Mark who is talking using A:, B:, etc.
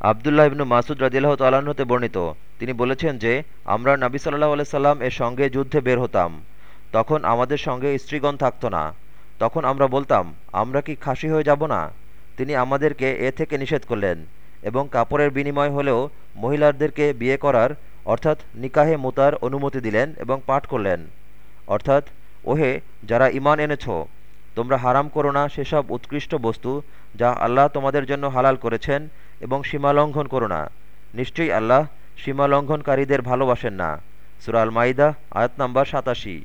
A: আবদুল্লাহ ইবনু মাসুদ রাজিল্লাহ তাল্লাহতে বর্ণিত। তিনি বলেছেন যে, আমরা নাবি সাল্লাহ আলাইসাল্লাম এর সঙ্গে যুদ্ধে বের হতাম। তখন আমাদের সঙ্গে স্ত্রীগণ থাকত না। তখন আমরা বলতাম, আমরা কি খাসি হয়ে যাব না? তিনি আমাদেরকে এ থেকে নিষেধ করলেন এবং কাপড়ের বিনিময় হলেও মহিলাদেরকে বিয়ে করার, অর্থাৎ নিকাহে মোতার অনুমতি দিলেন এবং পাঠ করলেন। অর্থাৎ, ওহে, যারা ইমান এনেছ, তোমরা হারাম করো না সেসব উৎকৃষ্ট বস্তু যা আল্লাহ তোমাদের জন্য হালাল করেছেন এবং সীমালঙ্ঘন করো না। নিশ্চয়ই আল্লাহ সীমালঙ্ঘনকারীদের ভালোবাসেন না। সুরাল মাইদা আয়াত নাম্বার সাতাশি।